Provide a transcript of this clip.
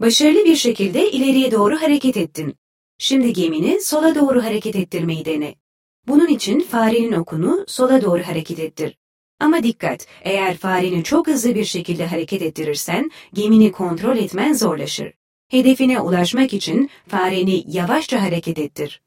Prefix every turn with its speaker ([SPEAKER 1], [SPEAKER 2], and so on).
[SPEAKER 1] Başarılı bir şekilde ileriye doğru hareket ettin. Şimdi gemini sola doğru hareket ettirmeyi dene. Bunun için farenin okunu sola doğru hareket ettir. Ama dikkat, eğer fareni çok hızlı bir şekilde hareket ettirirsen gemini kontrol etmen zorlaşır. Hedefine ulaşmak için fareni yavaşça hareket ettir.